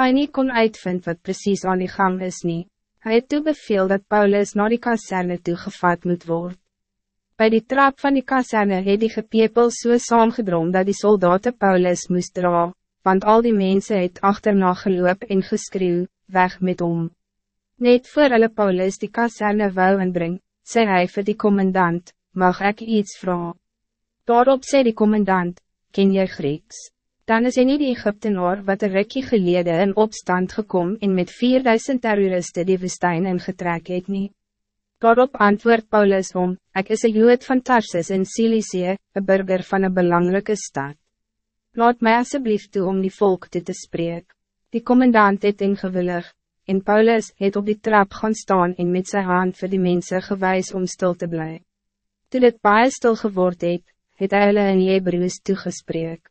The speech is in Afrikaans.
Hij niet kon uitvinden wat precies aan die gang is niet. Hij het toe beveel dat Paulus naar die kazerne toegevat moet worden. Bij die trap van die kazerne het die gepepel so saamgedrom dat die soldaten Paulus moest dra, want al die mensen het achterna geloop en geskreeuw, weg met om. Net voor hulle Paulus die kazerne wou inbring, sê hy vir die commandant, mag ik iets vragen? Daarop sê die commandant, ken jy Grieks? Dan is hy nie die Egyptenaar wat een rikkie gelede in opstand gekom en met 4000 terroristen die woestijn ingetrek het nie. Daarop antwoord Paulus om, ik is een jood van Tarsus in Cilicie, een burger van een belangrijke stad. Laat mij alsjeblieft toe om die volk dit te spreken. Die commandant het ingewillig, en Paulus het op die trap gaan staan en met zijn hand voor die mensen gewijs om stil te blijven. Toen het baie stil geword het, het hy hulle in Hebrews toegesprek.